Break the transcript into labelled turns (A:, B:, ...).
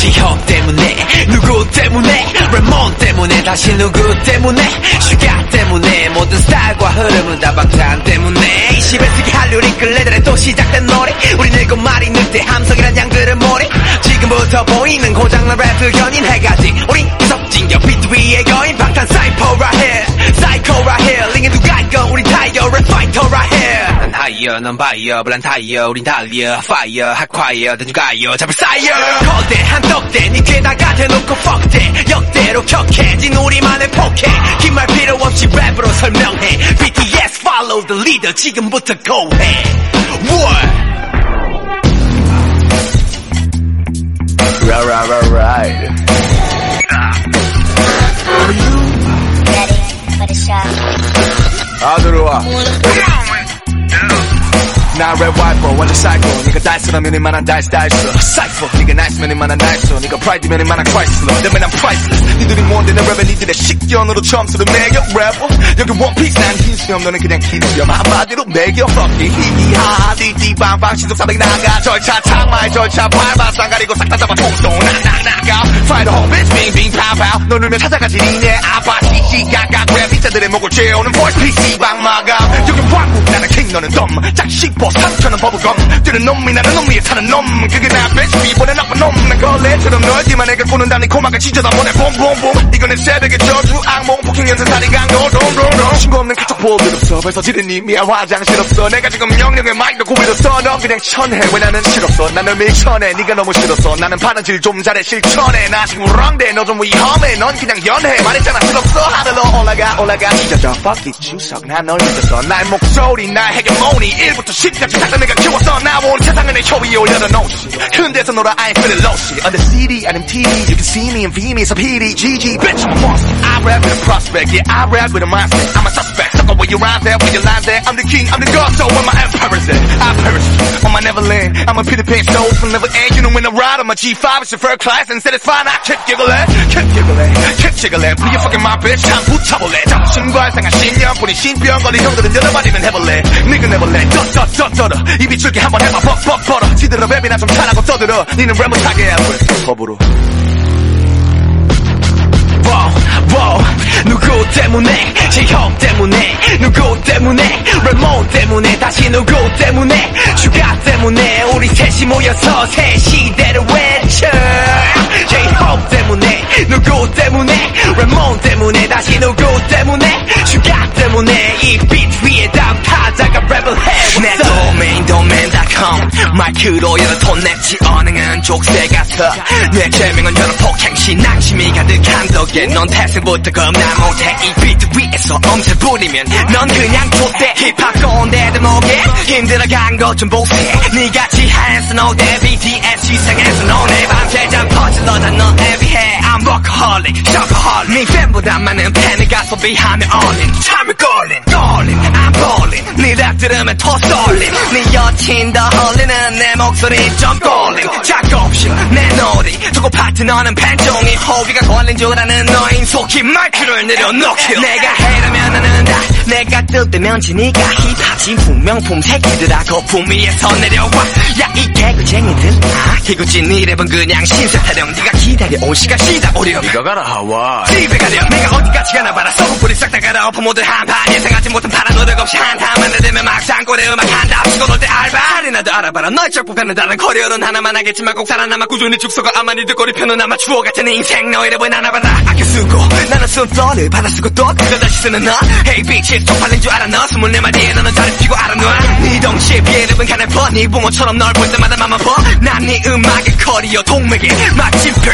A: 거지 형 때문에 누구 때문에 레몬 때문에 다시 누구 때문에 슈가 때문에 모든 스타일과 흐름은 다 방탄 때문에. 20세기 한류 링클레들의 또 시작된 노래. 우리 늙고 말이 늑대 함성이란 양들은 모래 지금부터 보이는 고장난 랩을 견인해가지. 우리 석진겨 비트 위의 거인 방탄 사이퍼 라헬 사이코 라헬 링에 누가 있건 우리 타이어 랩파이터 라헬 난 하이어 넌 바이어 블란 타이어 우린 달려 파이어 핫콰이어 대중 가이어 잡을 사이어 거대한 떡대 니 귀에다가 대놓고 fuck that 역대로 격해진 우리만의 포켓 긴말 필요 없이 랩으로 설명해 BTS follow the leader 지금부터 go 해 What?
B: Right, right, right, right.
C: Ready for the show.
B: 아 들어와. 나 랩 와이퍼 완전 사이코 니가 달스라면 이만한 달스 달스 사이퍼. 니가 나이스면 이만한 나이스 니가 프라이드면 이만한 크라이슬러 내면 난 프라이슬레스 니들이 뭔데 내 랩에 니들의 식견으로 점수를 매겨 래퍼 여기 원피스 난 흰수염. 너는 그냥 흰수염. 한마디로 매겨 fuck it 히히하 디디방방 신속사백 나가. 절차 창마의 절차 밟아 쌍가리고 싹 다 잡아. 통수 나나나가. Fight the home bitch 빙빙 파파 너 울면 찾아가지. 니네 아빠 피자들의 목을 죄우는 voice PC 방 마감 여기 왕국 나는 킹 너는 덤. 짝씹어 삼천원 버블검. 뜨는 놈이 나는 놈 위에 타는 놈. 그게 나 bitch 비보내 나쁜 놈난 걸레처럼 널지만 내가 꾸는 다니 코막을 찢어다 보내. 봄봄봄. 이건 내 새벽의 저주 악몽. 폭행 연쇄살이 강도. 동동동 신고 없는 카톡 보글 없어 벌써 지른 이미야 화장실 없어. 내가 지금 명령의 마이크 고비로써 너 그냥 천해. 왜 나는 싫었어? 나는 밀천해. 네가 너무 싫었어. 나는 바느질 좀 잘해. 실천해. 나 지금 랑대 너좀 위험해. 넌 그냥 연해. 말했잖아. 싫었어? 하늘로 올라가. 올라가 찢어져 fuck it 추석 난널 믿었어 나의 목소리 나의 헤게모니 1부터 10까지 다 내가 키웠어 나온 세상을 내 혀 위에 올려놓지 큰 데서 놀아 I ain't feeling lost on the CD 아님 TV you can see me in VM에서 PD GG bitch I'm a monster I rap with a prospect yeah I rap with a mindset I'm a suspect sucker where you rhyme there where you line there I'm the king I'm the god so where my Neverland I'm a Peter Pan show from never end you know when I ride on my G5 it's your first class and said it's fine I keep giggling keep giggling keep jiggling please you fucking my bitch 참 붙여볼래 정신과 상한 신념뿐인 신병거리 형들은 여러 마디는 해볼래 니가 내볼래 쩌쩌쩌쩌러 입이 줄게 한번 해봐 벅벅 벌어 지들어 랩이나 좀 잘하고 떠들어 니는 랩 못하게 해 법으로
A: wow, wow. 누구 때문에 제형 때문에 때문에 랩몬 때문에 다시 누구 때문에 슈가 때문에 우리 셋이 모여서 새 시대를 외쳐. 제형 때문에 누구 때문에 랩몬 때문에 다시 누구 때문에 슈가 때문에 이 비트 위에 담타
D: 마이크로 여러 톤 냈지 언행은 족쇄 같아. 내 제명은 여러 폭행시 낙심이 가득한 덕에 넌 태생부터 겁나 못해. 이 비트 위에서 엄살 부리면 넌 그냥 좆대 힙합 꼰대 대목에 힘들어간 것 좀 보세 니같이 한스 노대 BTS 시상에서 너네 밤새잠 퍼질러다 넌 헤비해. I'm workaholic, shopaholic. 네 팬보다 많은 팬을 가소비하며 all-in 참을 걸린, 들으면 더 쏠림. 네 여친 더 홀리는 내 목소리 좀 꼴림. 작업실 내 놀이 두고 파트너는 팬종이 호기가 걸린 줄 아는 너인 속히 마이크를 내려놓기 내가 해라면 나는 다 내가 뜰 때면 지니까 힙합 진품 명품 새끼들아 거품 위에서 내려와. 야 이 개구쟁이들. 아 개구진 네 랩은 그냥 신세 타령. 네가 기다려온 시간 시다 오려.
B: 네가 가라 하와
D: 집에 가렴. 내가 어디까지 가나 봐라 썩은뿌리 싹다 갈아엎어 모두 한판 예상하지 못한 파란 노력 없이 한타만 내대면 막상 꼬대 음악 한다. 치고 놀때 알바 살이나도 알아봐라. 널 잡고 가는 다른 커리어는 하나만 하겠지만 꼭 살아남아 꾸준히 죽서가 아마 니들 꼬리펴는 아마 추억 같은 인생 너의 랩은 하나봐라. 아껴 쓰고 나는 쓴 플러를 받아 쓰고 또 그걸 다시 쓰는 너. Hey bitch 쪽팔린 줄 알아 너. 스물 네 마디에 너는 다리 피고 알아놔 네 덩치에 비해 랩은 가늘퍼. 네 붕어처럼 널 볼 때마다 맘만 퍼난네 음악의 커리어 동맥에 마침표